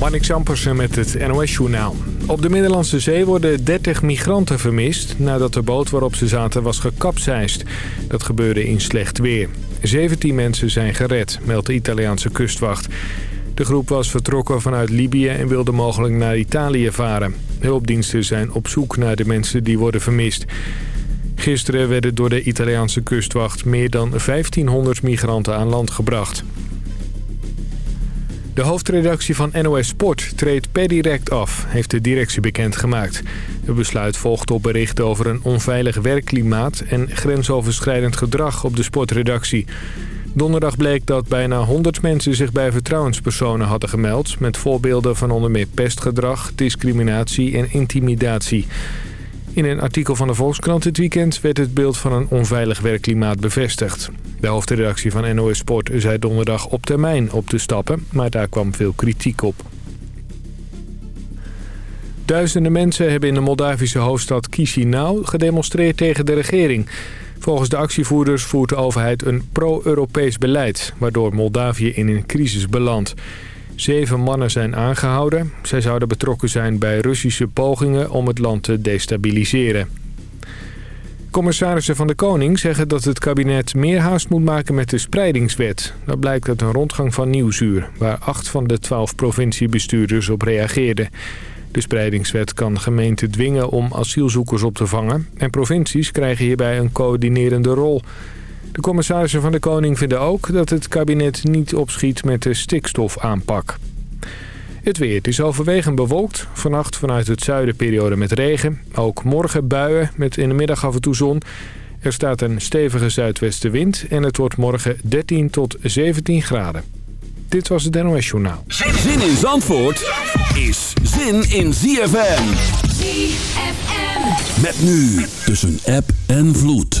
Marnik Ampersen met het NOS-journaal. Op de Middellandse Zee worden 30 migranten vermist... nadat de boot waarop ze zaten was gekapseist. Dat gebeurde in slecht weer. 17 mensen zijn gered, meldt de Italiaanse kustwacht. De groep was vertrokken vanuit Libië en wilde mogelijk naar Italië varen. Hulpdiensten zijn op zoek naar de mensen die worden vermist. Gisteren werden door de Italiaanse kustwacht meer dan 1500 migranten aan land gebracht. De hoofdredactie van NOS Sport treedt per direct af, heeft de directie bekendgemaakt. Het besluit volgt op berichten over een onveilig werkklimaat en grensoverschrijdend gedrag op de sportredactie. Donderdag bleek dat bijna 100 mensen zich bij vertrouwenspersonen hadden gemeld... met voorbeelden van onder meer pestgedrag, discriminatie en intimidatie. In een artikel van de Volkskrant dit weekend werd het beeld van een onveilig werkklimaat bevestigd. De hoofdredactie van NOS Sport zei donderdag op termijn op te stappen, maar daar kwam veel kritiek op. Duizenden mensen hebben in de Moldavische hoofdstad Chisinau gedemonstreerd tegen de regering. Volgens de actievoerders voert de overheid een pro-Europees beleid... waardoor Moldavië in een crisis belandt. Zeven mannen zijn aangehouden. Zij zouden betrokken zijn bij Russische pogingen om het land te destabiliseren. Commissarissen van de Koning zeggen dat het kabinet meer haast moet maken met de spreidingswet. Dat blijkt uit een rondgang van Nieuwsuur, waar acht van de twaalf provinciebestuurders op reageerden. De spreidingswet kan gemeenten dwingen om asielzoekers op te vangen... en provincies krijgen hierbij een coördinerende rol... De commissarissen van de Koning vinden ook dat het kabinet niet opschiet met de stikstofaanpak. Het weer. Het is overwegend bewolkt. Vannacht vanuit het zuiden periode met regen. Ook morgen buien met in de middag af en toe zon. Er staat een stevige zuidwestenwind en het wordt morgen 13 tot 17 graden. Dit was het NOS Journaal. Zin in Zandvoort is zin in ZFM. ZFM. Met nu tussen app en vloed.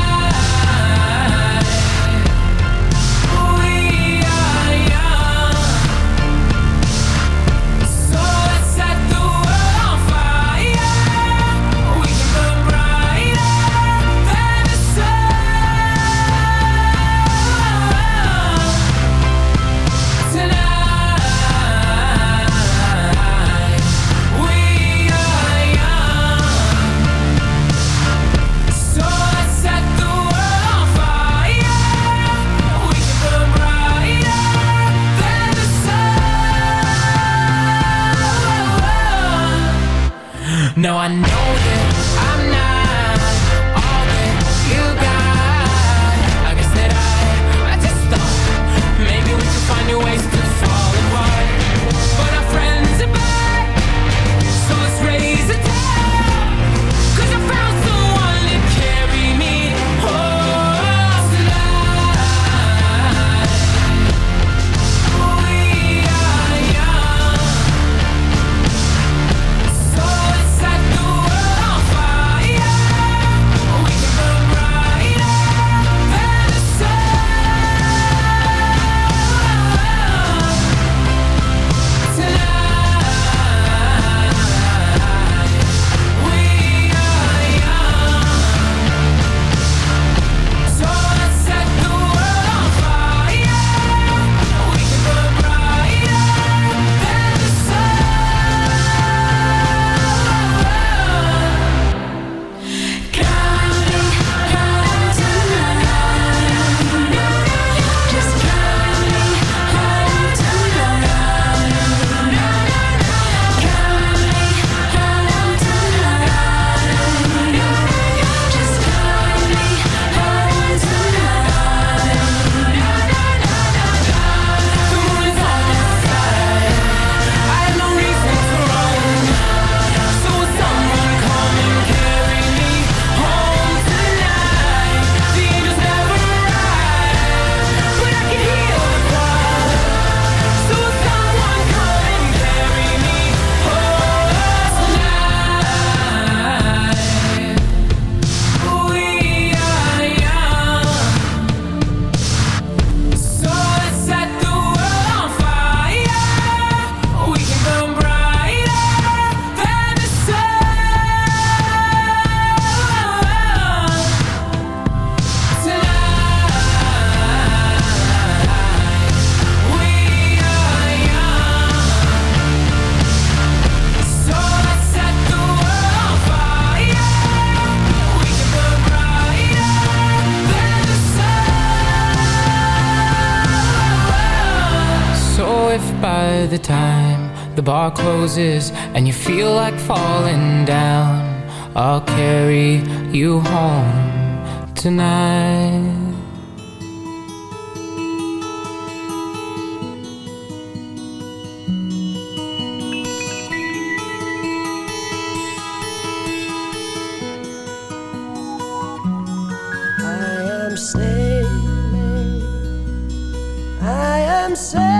No, I know roses and you feel like falling down, I'll carry you home tonight. I am sailing, I am sailing.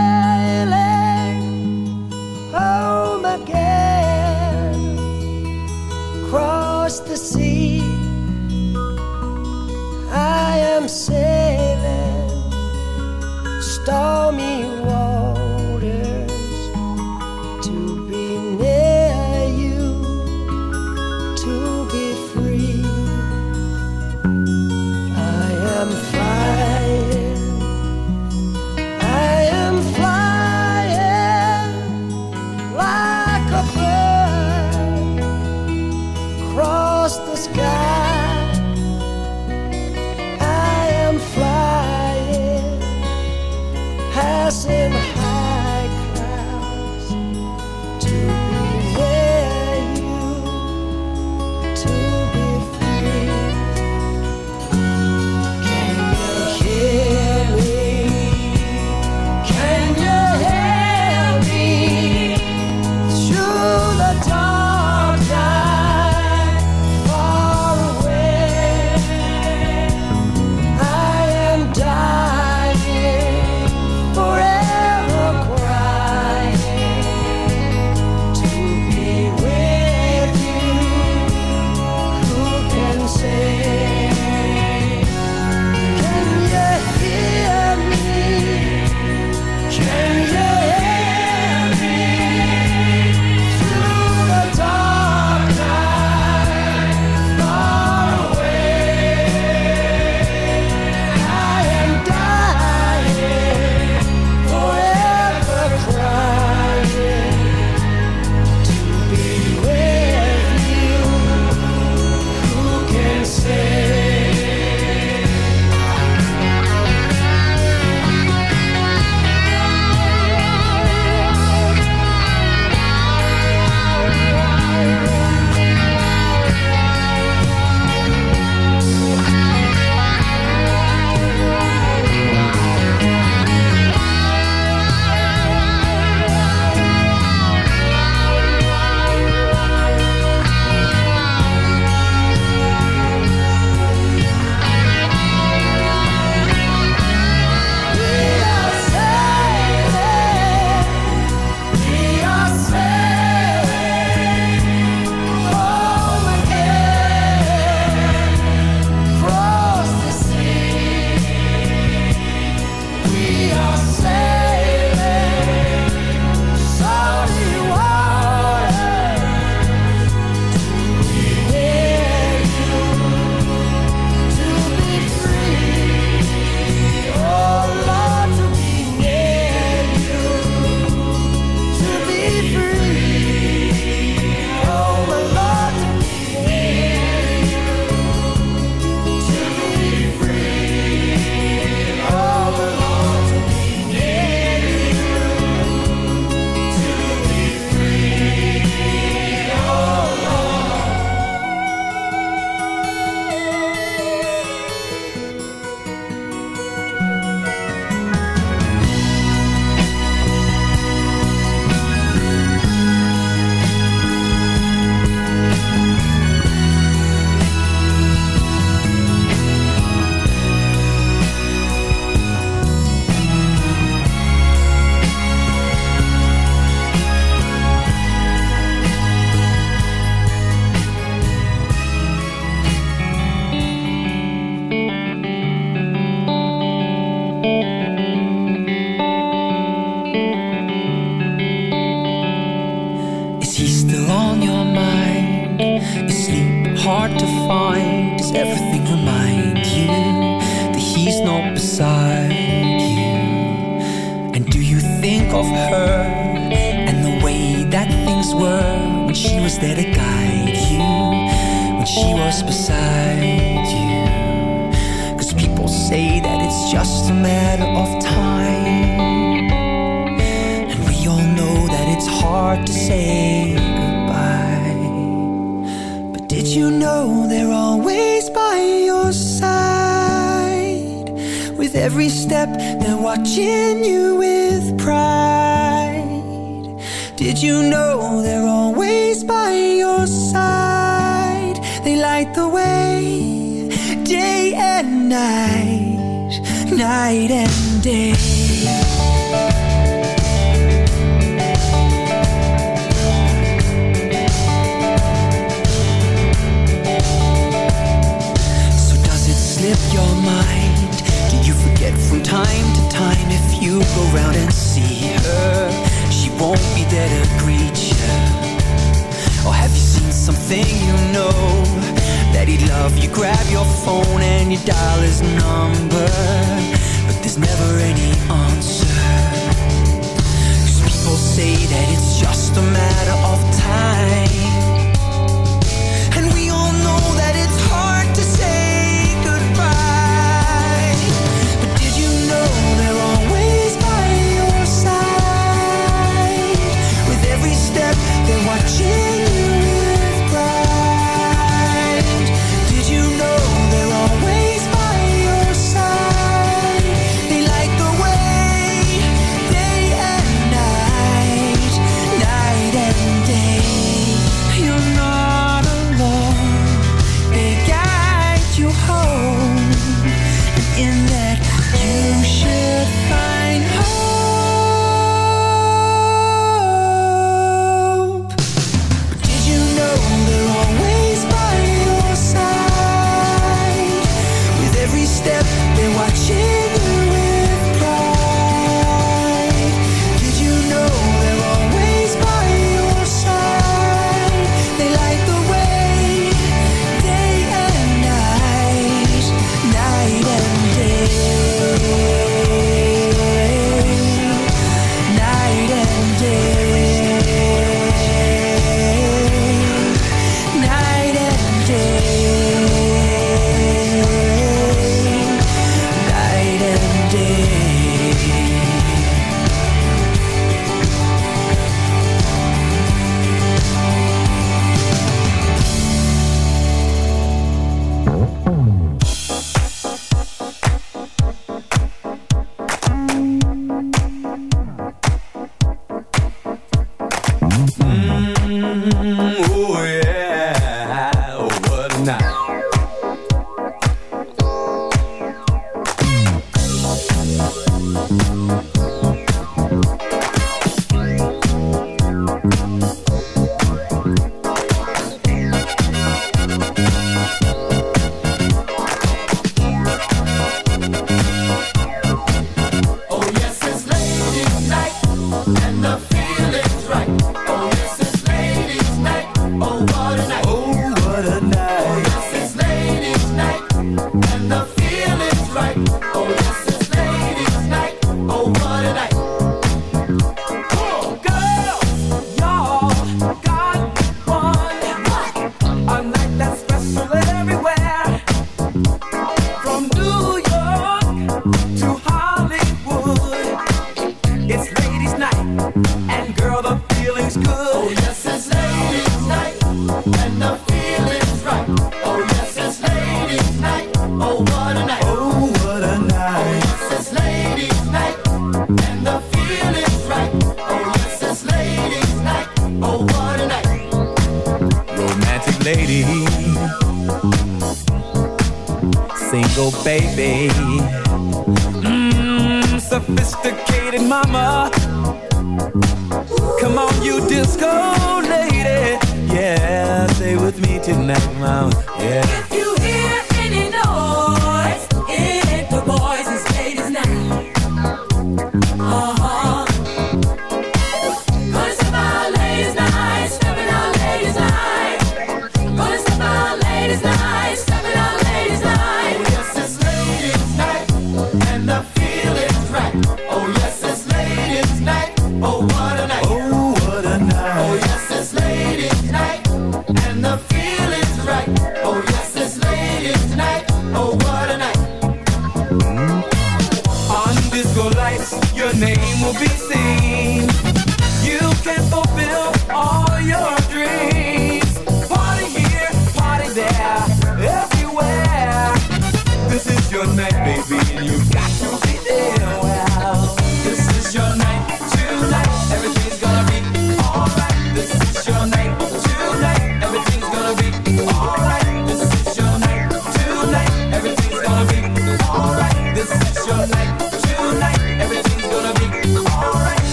now. Oh, yes.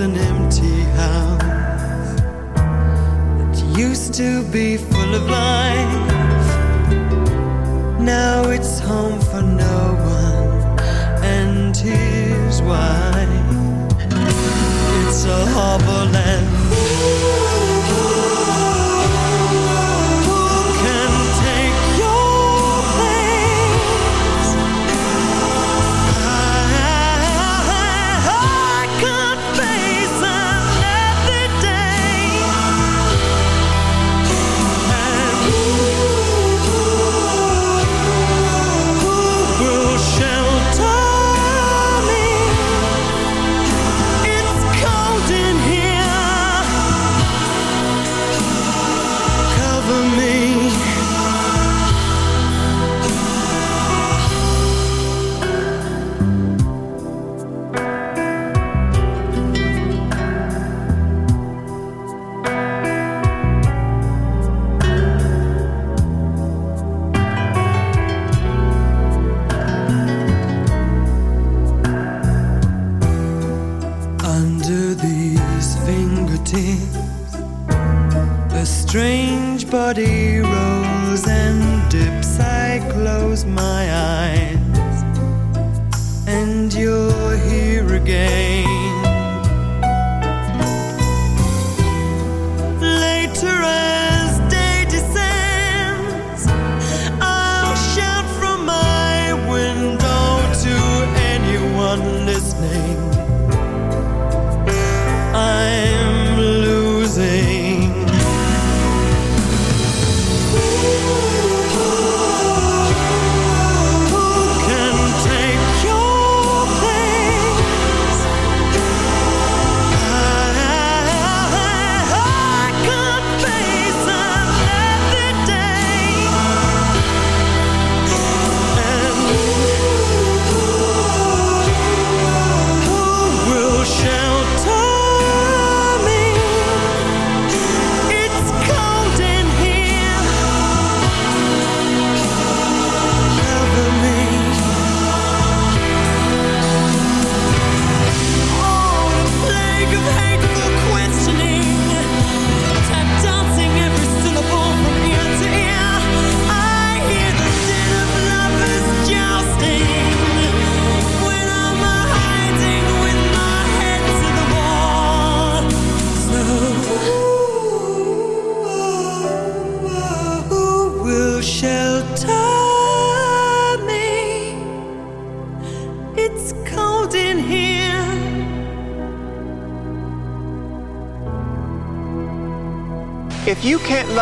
an empty house that used to be.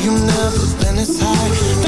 you never been as high.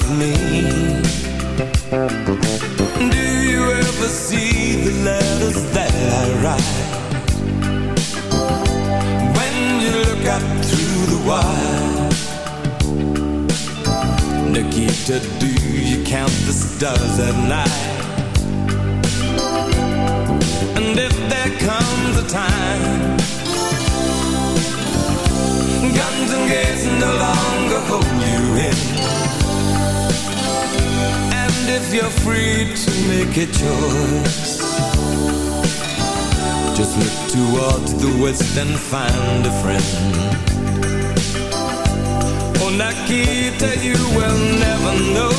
of me. twist and find a friend. Oh, Nikita, you will never know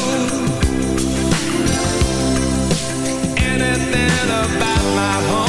anything about my home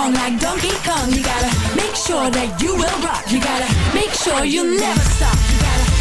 strong like Donkey Kong. You gotta make sure that you will rock. You gotta make sure you never stop. You gotta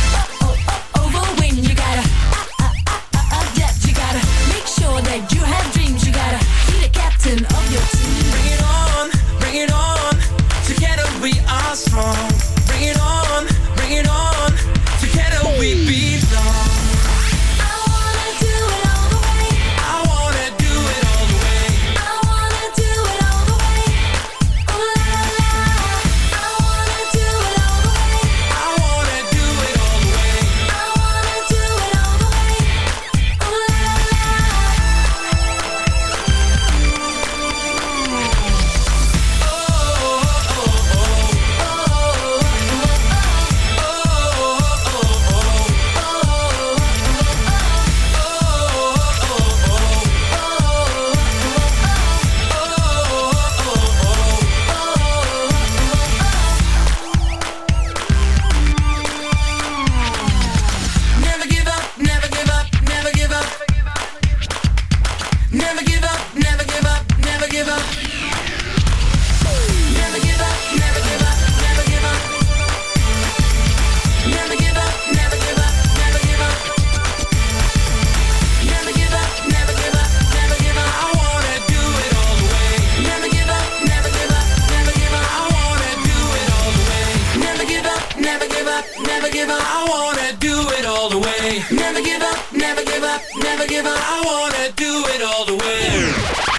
never give up. I wanna do it all the way.